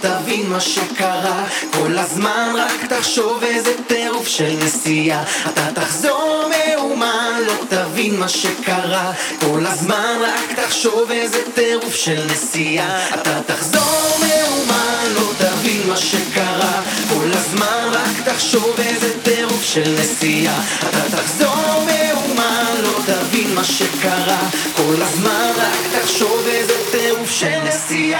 תבין מה שקרה. כל הזמן רק תחשוב איזה טירוף של נסיעה. אתה תחזור מאומן, לא תבין מה שקרה. כל הזמן רק תחשוב איזה טירוף של נסיעה. אתה תחזור מאומן, לא תבין מה שקרה. כל הזמן רק תחשוב איזה טירוף של נסיעה. אתה תחזור מאומן, לא תבין מה שקרה. כל הזמן רק תחשוב איזה טירוף Chega-se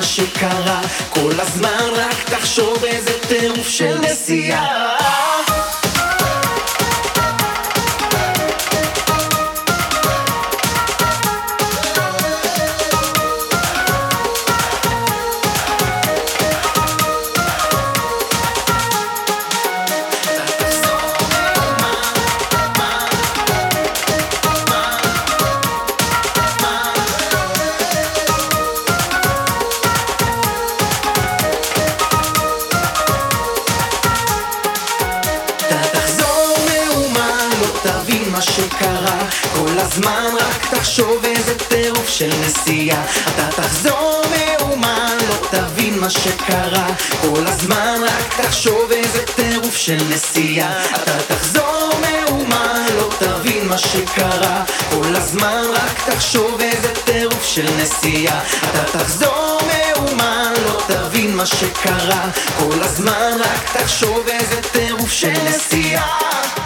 לא שקרה כל הזמן רק תחשוב איזה טירוף של נסיעה מה שקרה. כל הזמן רק תחשוב איזה טירוף של נסיעה. אתה תחזור מאומן, לא תבין מה שקרה. כל הזמן רק תחשוב איזה טירוף של נסיעה. אתה תחזור מאומן, לא תבין מה שקרה. כל הזמן רק תחשוב איזה טירוף של נסיעה. אתה תחזור מאומן, לא תבין מה שקרה. כל הזמן רק תחשוב איזה טירוף של נסיעה